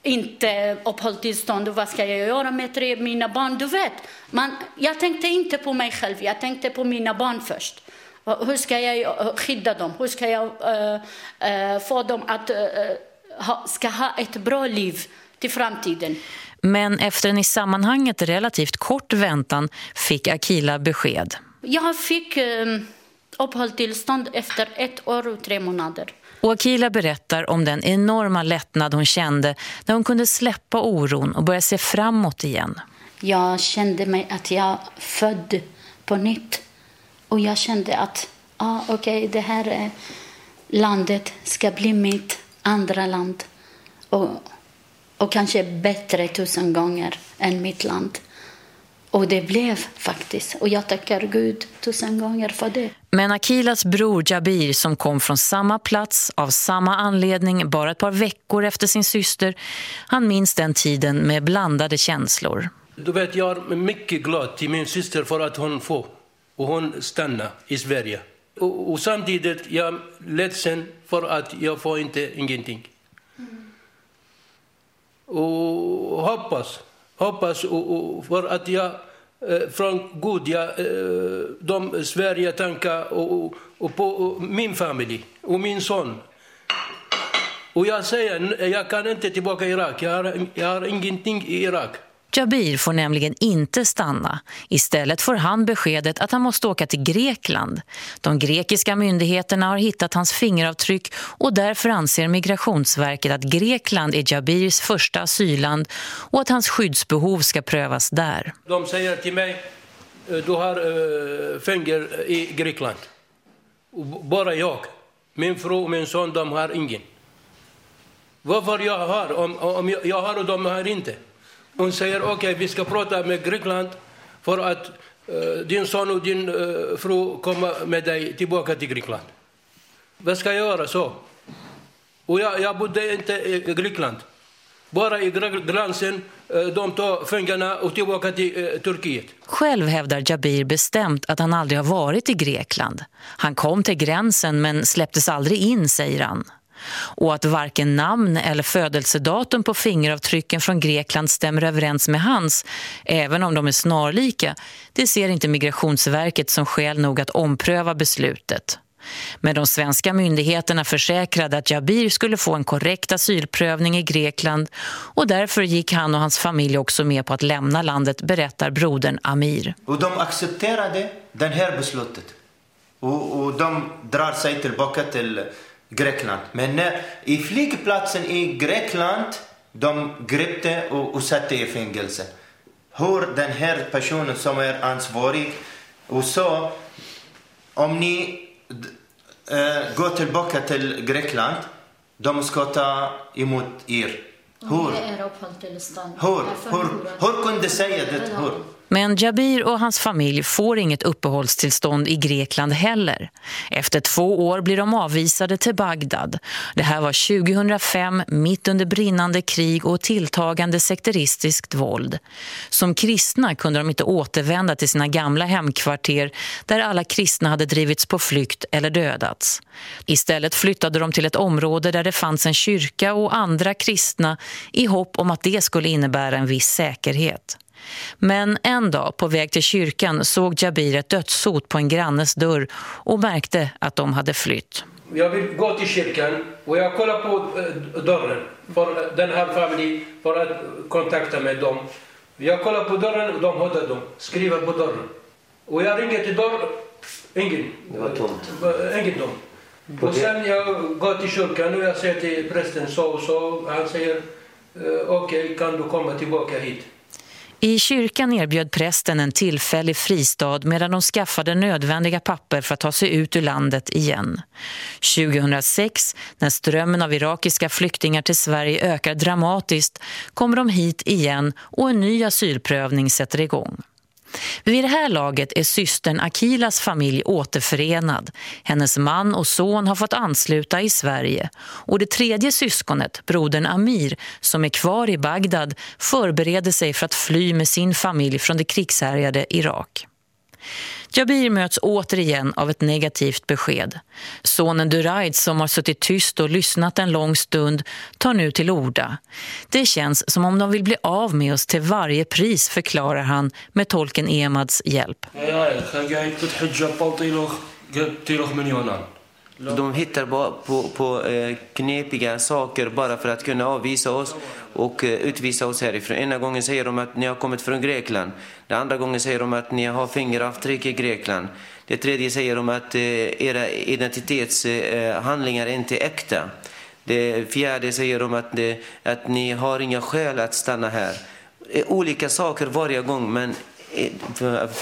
inte uppehållstillstånd och vad ska jag göra med tre mina barn? Du vet, man, jag tänkte inte på mig själv, jag tänkte på mina barn först. Hur ska jag skydda dem? Hur ska jag uh, uh, få dem att uh, ha, ska ha ett bra liv till framtiden? Men efter en i sammanhanget relativt kort väntan fick Akila besked. Jag fick uppehållstillstånd efter ett år och tre månader. Och Akila berättar om den enorma lättnad hon kände när hon kunde släppa oron och börja se framåt igen. Jag kände mig att jag född på nytt. Och jag kände att ah, okay, det här landet ska bli mitt andra land. Och, och kanske bättre tusen gånger än mitt land. Och det blev faktiskt. Och jag tackar Gud tusen gånger för det. Men Akilas bror Jabir som kom från samma plats av samma anledning bara ett par veckor efter sin syster, han minns den tiden med blandade känslor. Du vet, jag är mycket glad till min syster för att hon får och hon stannar i Sverige. Och, och samtidigt jag är ledsen för att jag får inte ingenting. Och hoppas, hoppas och, och för att jag eh, från Gud, jag, eh, de Sverige tankar och, och på min familj och min son. Och jag säger, jag kan inte tillbaka i Irak. Jag har, jag har ingenting i Irak. Jabir får nämligen inte stanna. Istället får han beskedet att han måste åka till Grekland. De grekiska myndigheterna har hittat hans fingeravtryck och därför anser Migrationsverket att Grekland är Jabirs första asylland och att hans skyddsbehov ska prövas där. De säger till mig, eh, du har eh, uh, fänger i Grekland. Bara jag. Min fru och min son, de har ingen. Varför jag har, om, om jag, jag har och de har inte. Hon säger okej, okay, vi ska prata med Grekland för att uh, din son och din uh, fru kommer med dig tillbaka till Grekland. Vad ska jag göra så? Och jag, jag bodde inte i Grekland. Bara i gränsen, uh, de tar fängarna och tillbaka till Turkiet. Själv hävdar Jabir bestämt att han aldrig har varit i Grekland. Han kom till gränsen men släpptes aldrig in, säger han och att varken namn eller födelsedatum på fingeravtrycken från Grekland stämmer överens med hans, även om de är snarlika, det ser inte Migrationsverket som skäl nog att ompröva beslutet. Men de svenska myndigheterna försäkrade att Jabir skulle få en korrekt asylprövning i Grekland och därför gick han och hans familj också med på att lämna landet, berättar brodern Amir. Och de accepterade det här beslutet. Och, och de drar sig tillbaka till Grekland. Men när, i flygplatsen i Grekland, de grepte och, och satte i fängelse. Hur den här personen som är ansvarig och så, om ni äh, går tillbaka till Grekland, de ska ta emot er. Hur? Hur? Hur? Hur kunde säga det? Hur? Men Jabir och hans familj får inget uppehållstillstånd i Grekland heller. Efter två år blir de avvisade till Bagdad. Det här var 2005 mitt under brinnande krig och tilltagande sekteristiskt våld. Som kristna kunde de inte återvända till sina gamla hemkvarter där alla kristna hade drivits på flykt eller dödats. Istället flyttade de till ett område där det fanns en kyrka och andra kristna i hopp om att det skulle innebära en viss säkerhet. Men en dag på väg till kyrkan såg Jabir ett dödshot på en grannes dörr och märkte att de hade flytt. Jag vill gå till kyrkan och jag kollar på eh, dörren för den här familjen för att kontakta med dem. Jag kollar på dörren och de hade dem, skriver på dörren. Och jag ringer till dörren, ingen. Det var tomt. Ingen dom. Och sen jag går till kyrkan och jag säger till prästen så och så. Han säger, eh, okej okay, kan du komma tillbaka hit? I kyrkan erbjöd prästen en tillfällig fristad medan de skaffade nödvändiga papper för att ta sig ut ur landet igen. 2006, när strömmen av irakiska flyktingar till Sverige ökar dramatiskt, kommer de hit igen och en ny asylprövning sätter igång. Vid det här laget är systern Akilas familj återförenad. Hennes man och son har fått ansluta i Sverige. Och det tredje syskonet, brodern Amir, som är kvar i Bagdad, förbereder sig för att fly med sin familj från det krigshärjade Irak. Jabir möts återigen av ett negativt besked. Sonen Duraid som har suttit tyst och lyssnat en lång stund tar nu till orda. Det känns som om de vill bli av med oss till varje pris förklarar han med tolken Emads hjälp. De hittar på, på, på knepiga saker bara för att kunna avvisa oss och eh, utvisa oss härifrån. Ena gången säger de att ni har kommit från Grekland. Den andra gången säger de att ni har fingeravtryck i Grekland. Det tredje säger de att eh, era identitetshandlingar är inte är äkta. Det fjärde säger de att, det, att ni har inga skäl att stanna här. Olika saker varje gång men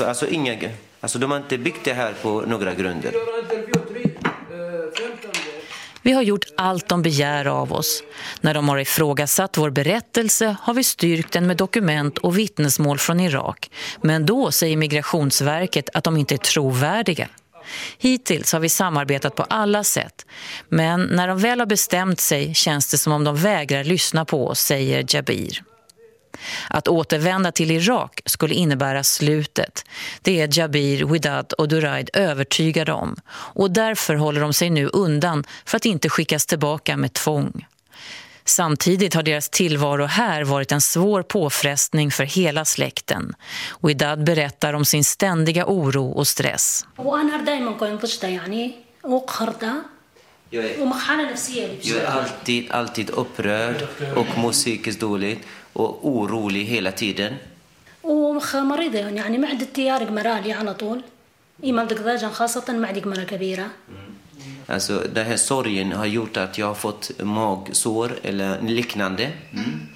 alltså inga, alltså de har inte byggt det här på några grunder. Vi har gjort allt de begär av oss. När de har ifrågasatt vår berättelse har vi styrkt den med dokument och vittnesmål från Irak. Men då säger Migrationsverket att de inte är trovärdiga. Hittills har vi samarbetat på alla sätt. Men när de väl har bestämt sig känns det som om de vägrar lyssna på oss, säger Jabir. Att återvända till Irak skulle innebära slutet. Det är Jabir, Widad och Duraid övertygade om. Och därför håller de sig nu undan för att inte skickas tillbaka med tvång. Samtidigt har deras tillvaro här varit en svår påfrestning för hela släkten. Widad berättar om sin ständiga oro och stress. Jag är, jag är alltid, alltid upprörd och mår psykiskt dåligt orolig hela tiden. ومريضة يعني معدتي يارق مرالي على طول إيمان دقداجا خاصة معدي مرة كبيرة Alltså den här sorgen har gjort att jag har fått magsår eller liknande. Mm.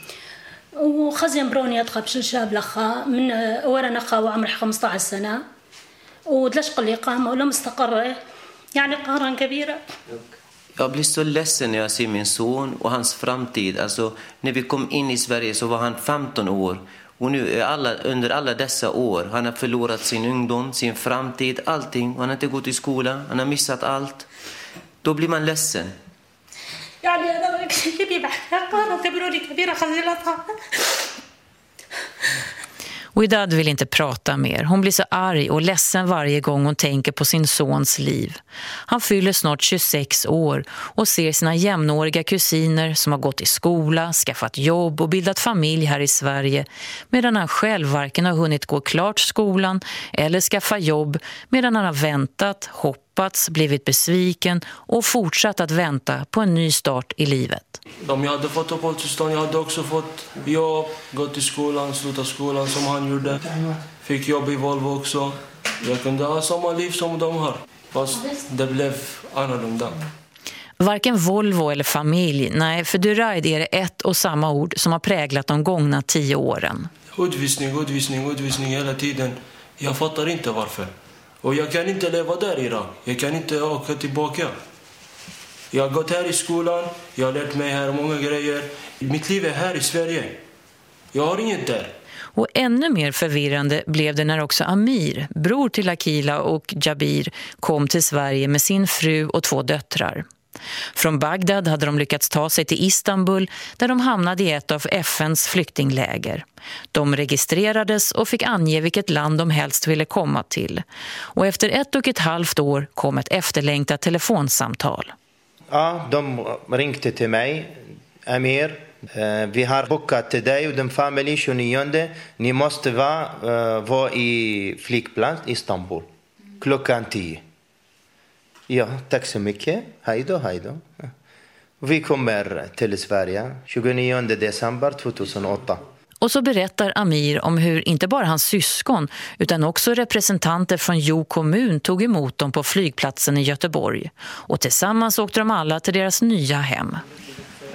وخزين بروني أدخل بشل شاب لخا من ورا نخا وعمري 15 سنة ودلشق الإقامة ولا مستقرة يعني قهرا كبيرة Jag blir så ledsen när jag ser min son och hans framtid. Alltså, när vi kom in i Sverige så var han 15 år. Och nu alla, under alla dessa år han har förlorat sin ungdom, sin framtid, allting. Han har inte gått i skolan, han har missat allt. Då blir man ledsen. Widad vill inte prata mer. Hon blir så arg och ledsen varje gång hon tänker på sin sons liv. Han fyller snart 26 år och ser sina jämnåriga kusiner som har gått i skola, skaffat jobb och bildat familj här i Sverige medan han själv varken har hunnit gå klart skolan eller skaffa jobb medan han har väntat, hoppats, blivit besviken och fortsatt att vänta på en ny start i livet. Om jag hade fått uppehållstillstånd, jag hade också fått jobb, gått i skolan, slutat skolan som han gjorde. Fick jobb i Volvo också. Jag kunde ha samma liv som de har. Fast det blev annorlunda. Varken Volvo eller familj, nej för Duraid är det ett och samma ord som har präglat de gångna tio åren. Utvisning, utvisning, utvisning hela tiden. Jag fattar inte varför. Och jag kan inte leva där i Irak. Jag kan inte åka tillbaka. Jag har gått här i skolan, jag har lärt mig här många grejer. Mitt liv är här i Sverige. Jag har inget där. Och ännu mer förvirrande blev det när också Amir, bror till Akila och Jabir, kom till Sverige med sin fru och två döttrar. Från Bagdad hade de lyckats ta sig till Istanbul där de hamnade i ett av FNs flyktingläger. De registrerades och fick ange vilket land de helst ville komma till. Och efter ett och ett halvt år kom ett efterlängtat telefonsamtal. Ja, de ringde till mig. Amir, eh, vi har bokat till dig och din familj 29. Ni måste vara, eh, vara i flygplats Istanbul klockan 10. Ja, tack så mycket. Hej då, hej då. Vi kommer till Sverige 29 december 2008. Och så berättar Amir om hur inte bara hans syskon utan också representanter från Jo kommun tog emot dem på flygplatsen i Göteborg. Och tillsammans åkte de alla till deras nya hem.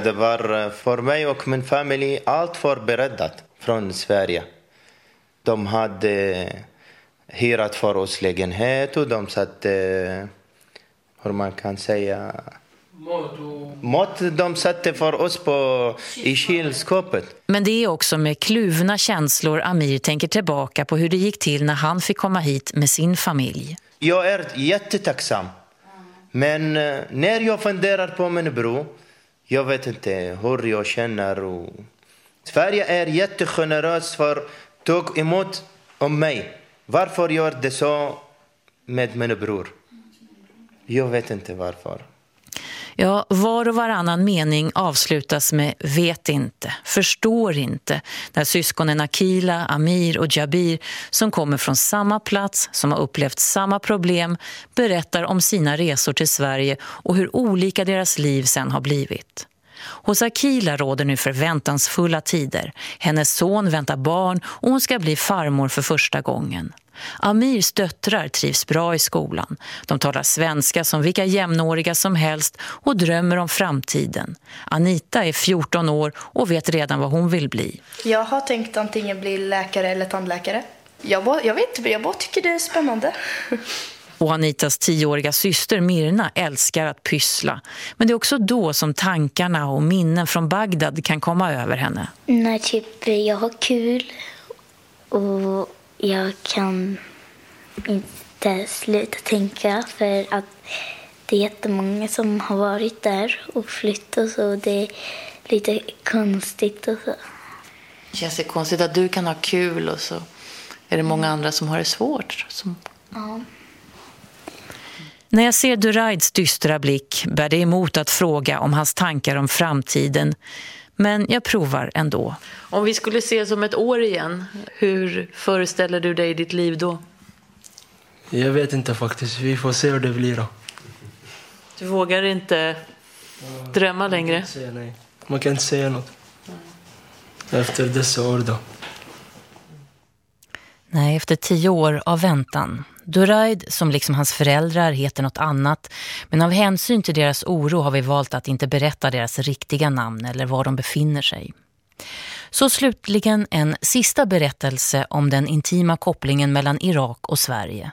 Det var för mig och min familj allt förberett från Sverige. De hade hyrat för oss lägenhet och de satte, hur man kan säga, mat de satte för oss på, i kylskåpet. Men det är också med kluvna känslor Amir tänker tillbaka på hur det gick till när han fick komma hit med sin familj. Jag är jättetacksam. Men eh, när jag funderar på min bror, jag vet inte hur jag känner. Och... Sverige är jättegenerös för att ta emot om mig. Varför gör det så med min bror? Jag vet inte varför. Ja, var och varannan mening avslutas med vet inte, förstår inte. Där syskonen Akila, Amir och Jabir som kommer från samma plats, som har upplevt samma problem, berättar om sina resor till Sverige och hur olika deras liv sen har blivit. Hos Akila råder nu förväntansfulla tider. Hennes son väntar barn och hon ska bli farmor för första gången. Amirs döttrar trivs bra i skolan. De talar svenska som vilka jämnåriga som helst och drömmer om framtiden. Anita är 14 år och vet redan vad hon vill bli. Jag har tänkt antingen bli läkare eller tandläkare. Jag, bara, jag vet inte, jag bara tycker det är spännande. Och Anitas tioåriga syster Mirna älskar att pyssla. Men det är också då som tankarna och minnen från Bagdad kan komma över henne. När typ jag har kul och jag kan inte sluta tänka för att det är jättemånga som har varit där och flyttat så det är lite konstigt och så. Det känns det konstigt att du kan ha kul och så är det många andra som har det svårt. Som... Ja. När jag ser Duraids dystra blick bär det emot att fråga om hans tankar om framtiden. Men jag provar ändå. Om vi skulle se som ett år igen, hur föreställer du dig ditt liv då? Jag vet inte faktiskt. Vi får se hur det blir då. Du vågar inte drömma längre? Säga nej. Man kan inte säga något. Efter dessa år då. Nej, efter tio år av väntan. Duraid, som liksom hans föräldrar, heter något annat. Men av hänsyn till deras oro har vi valt att inte berätta deras riktiga namn eller var de befinner sig. Så slutligen en sista berättelse om den intima kopplingen mellan Irak och Sverige.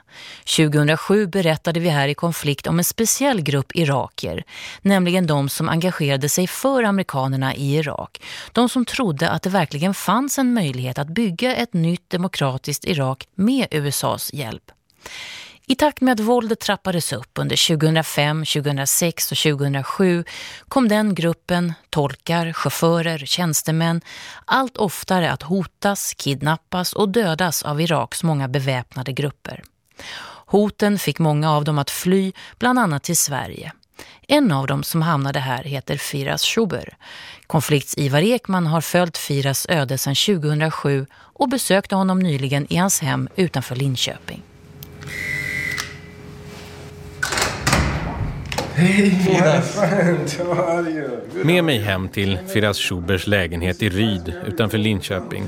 2007 berättade vi här i konflikt om en speciell grupp iraker, nämligen de som engagerade sig för amerikanerna i Irak. De som trodde att det verkligen fanns en möjlighet att bygga ett nytt demokratiskt Irak med USAs hjälp. I takt med att våldet trappades upp under 2005, 2006 och 2007 kom den gruppen, tolkar, chaufförer, tjänstemän, allt oftare att hotas, kidnappas och dödas av Iraks många beväpnade grupper. Hoten fick många av dem att fly, bland annat till Sverige. En av dem som hamnade här heter Firas Schuber. Konflikts-Ivar Ekman har följt Firas öde sedan 2007 och besökte honom nyligen i hans hem utanför Linköping. Hej Med mig hem till Firas Schubers lägenhet i Ryd utanför Linköping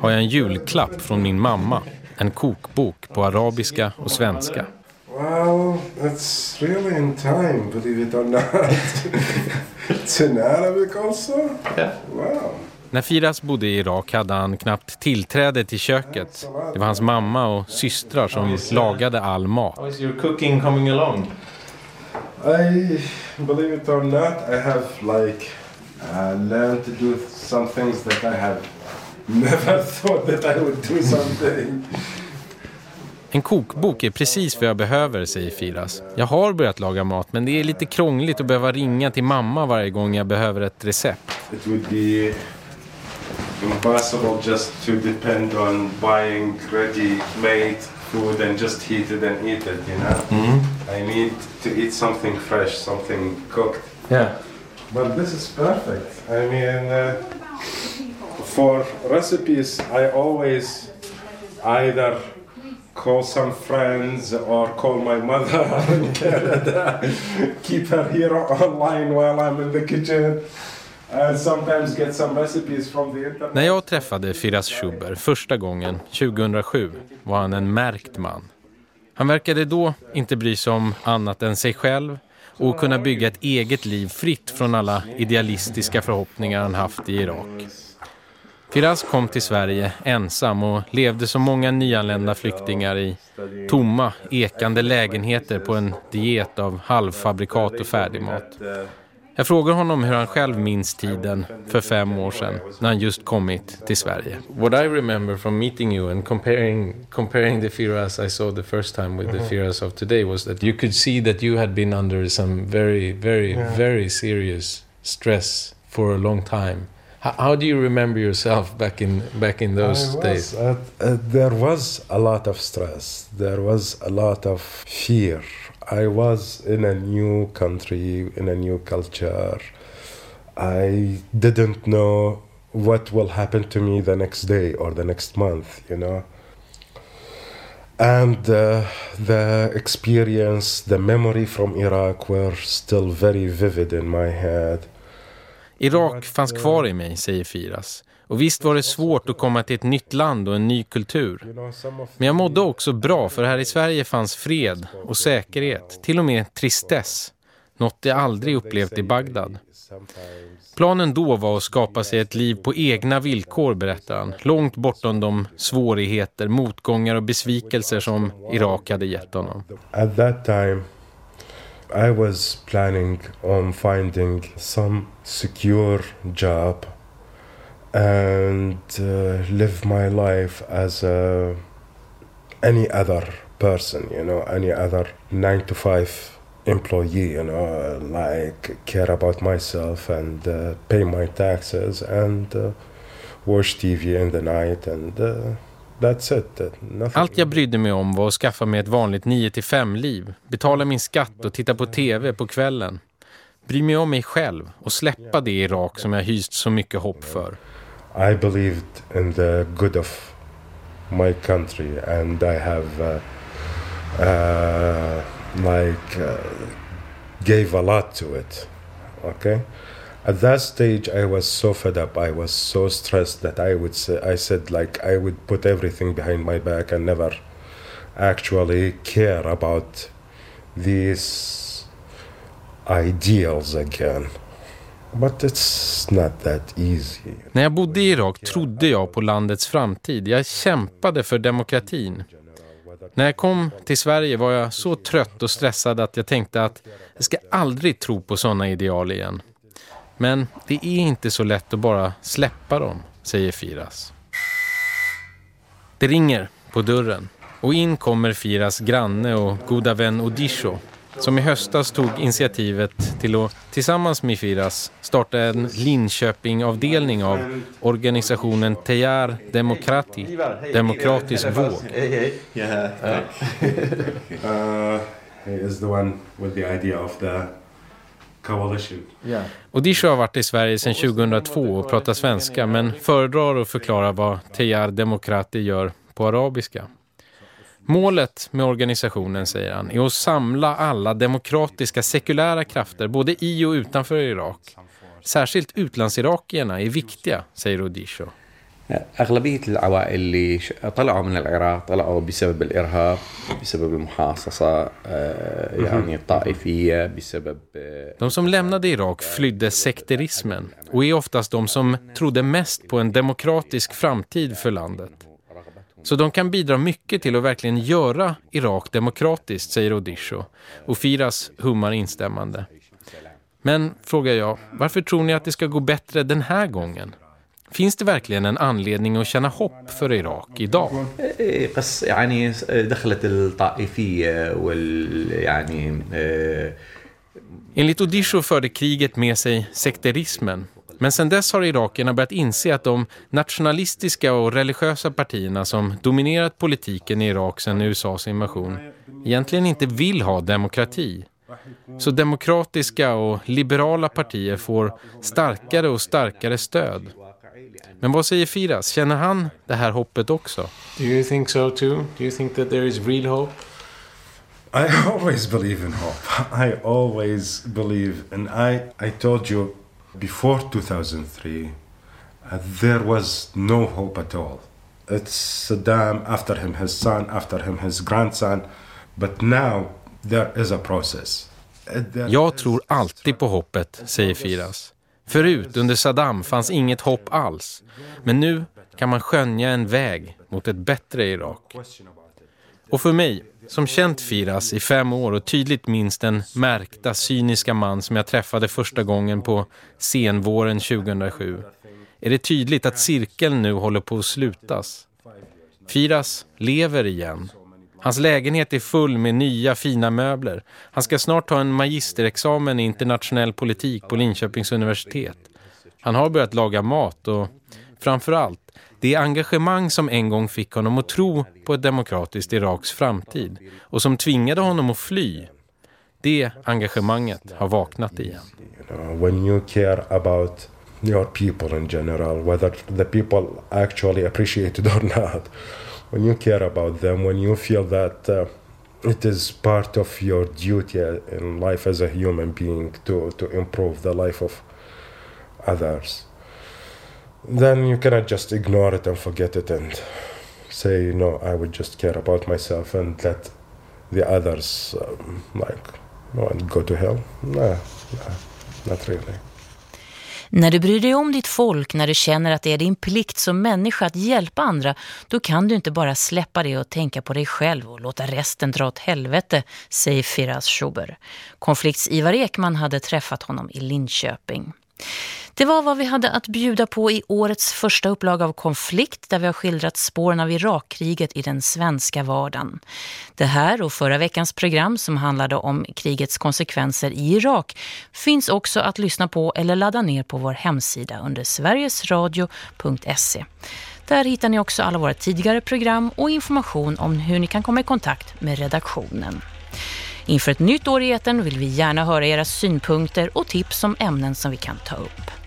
har jag en julklapp från min mamma. En kokbok på arabiska och svenska. Well, it's really in time, believe it or not. it's in Arabic also? Yeah. Wow. När Firas bodde i Irak hade han knappt tillträde till köket. Det var hans mamma och systrar som lagade all mat. How is your cooking coming along? I, believe it or not, I have like uh, learned to do some things that I have never thought that I would do someday. En kokbok är precis vad jag behöver, säger Firas. Jag har börjat laga mat, men det är lite krångligt att behöva ringa till mamma varje gång jag behöver ett recept. It would be impossible just to depend on buying ready-made food and just heat it and eat it, you know? Mm. I need to eat something fresh, something cooked. Yeah. But this is perfect. I mean, uh, for recipes, I always either call some friends or call my mother in Canada, keep her here online while I'm in the kitchen. När jag träffade Firas Schuber första gången, 2007, var han en märkt man. Han verkade då inte bry sig om annat än sig själv och kunna bygga ett eget liv fritt från alla idealistiska förhoppningar han haft i Irak. Firas kom till Sverige ensam och levde som många nyanlända flyktingar i tomma, ekande lägenheter på en diet av halvfabrikat och färdigmat. Jag frågar honom hur han själv minns tiden för fem år sedan när han just kommit till Sverige. What I remember from meeting you and comparing, comparing the Firas I saw the first time with the Firas of today was that you could see that you had been under some very, very, very serious stress for a long time. How, how do you remember yourself back in back in those days? at- uh, there was a lot of stress. There was a lot of fear. I was in a new country, in a new culture. I didn't know what will happen to me the next day or the next month, you know. And uh, the experience, the memory from Iraq were still very vivid in my head. Irak fanns kvar i mig, säger Firas. Och visst var det svårt att komma till ett nytt land och en ny kultur. Men jag mådde också bra för här i Sverige fanns fred och säkerhet, till och med tristess. Något jag aldrig upplevt i Bagdad. Planen då var att skapa sig ett liv på egna villkor, berättar han. Långt bortom de svårigheter, motgångar och besvikelser som Irak hade gett honom. At that time, I was planning on finding some secure job and uh, live my life as a, any other person, you know, any other nine to five employee, you know, like care about myself and uh, pay my taxes and uh, watch TV in the night and uh, that's it. Nothing. Allt jag brydde mig om var att skaffa mig ett vanligt 9-5-liv, betala min skatt och titta på tv på kvällen. Bry mig om mig själv och släppa det Irak som jag hyst så mycket hopp för. I believed in the good of my country, and I have uh, uh, like uh, gave a lot to it. Okay, at that stage, I was so fed up. I was so stressed that I would say, I said like I would put everything behind my back and never actually care about these ideals again. But it's not that easy. När jag bodde i Irak trodde jag på landets framtid. Jag kämpade för demokratin. När jag kom till Sverige var jag så trött och stressad att jag tänkte att jag ska aldrig tro på sådana ideal igen. Men det är inte så lätt att bara släppa dem, säger Firas. Det ringer på dörren och in kommer Firas granne och goda vän Odisho som i höstas tog initiativet till att tillsammans med Firas starta en Linköping-avdelning av organisationen Teyar Demokrati, Demokratisk våg. Uh, is the one with the idea of the coalition. Yeah. Odisho har varit i Sverige sedan 2002 och pratar svenska men föredrar att förklara vad Teyar Demokrati gör på arabiska. Målet med organisationen, säger han, är att samla alla demokratiska sekulära krafter både i och utanför Irak. Särskilt utlandsirakierna är viktiga, säger Odisho. أغلبية العوائل اللي ش- طلعوا من العراق طلعوا بسبب الإرهاب بسبب المحاصصة آه، يعني الطائفية بسبب آه، De som lämnade Irak flydde sekterismen och är oftast de som trodde mest på en demokratisk framtid för landet. Så de kan bidra mycket till att verkligen göra Irak demokratiskt, säger Odisho. Och Firas hummar instämmande. Men, frågar jag, varför tror ni att det ska gå bättre den här gången? Finns det verkligen en anledning att känna hopp för Irak idag? آه، قص يعني دخلت الطائفية وال يعني آه، Enligt Odisho förde kriget med sig sekterismen. men sedan dess har irakierna börjat inse att de nationalistiska och religiösa partierna som dominerat politiken i Irak sedan USAs invasion egentligen inte vill ha demokrati. Så demokratiska och liberala partier får starkare och starkare stöd. Men vad säger Firas? Känner han det här hoppet också? Do you think so too? Do you think that there is real hope? I always believe in hope. I always believe, and I, I told you before 2003, uh, there was no hope at all. It's Saddam, after him his son, after him his grandson, but now there is a process. Uh, Jag tror alltid på hoppet, säger Firas. Förut under Saddam fanns inget hopp alls. Men nu kan man skönja en väg mot ett bättre Irak. Och för mig, som känt Firas i fem år och tydligt minns den märkta, cyniska man som jag träffade första gången på senvåren 2007, är det tydligt att cirkeln nu håller på att slutas. Firas lever igen. Hans lägenhet är full med nya fina möbler. Han ska snart ta en magisterexamen i internationell politik på Linköpings universitet. Han har börjat laga mat och framförallt det engagemang som en gång fick honom att tro på ett demokratiskt Iraks framtid och som tvingade honom att fly. Det engagemanget har vaknat igen. Uh, when you care about your people in general, whether the people actually appreciate it or not, when you care about them, when you feel that uh, it is part of your duty in life as a human being to, to improve the life of others then you cannot just ignore it and forget it and say no i would just care about myself and let the others um, like go to hell no, no, not really När du bryr dig om ditt folk, när du känner att det är din plikt som människa att hjälpa andra, då kan du inte bara släppa det och tänka på dig själv och låta resten dra åt helvete, säger Firas Schuber. Konflikts Ivar Ekman hade träffat honom i Linköping. Det var vad vi hade att bjuda på i årets första upplaga av Konflikt där vi har skildrat spåren av Irakkriget i den svenska vardagen. Det här och förra veckans program som handlade om krigets konsekvenser i Irak finns också att lyssna på eller ladda ner på vår hemsida under sverigesradio.se. Där hittar ni också alla våra tidigare program och information om hur ni kan komma i kontakt med redaktionen. Inför ett nytt år i eten vill vi gärna höra era synpunkter och tips om ämnen som vi kan ta upp.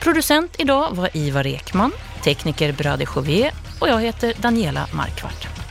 Producent idag var Ivar Ekman, tekniker Brade Chauvet och jag heter Daniela Markvart.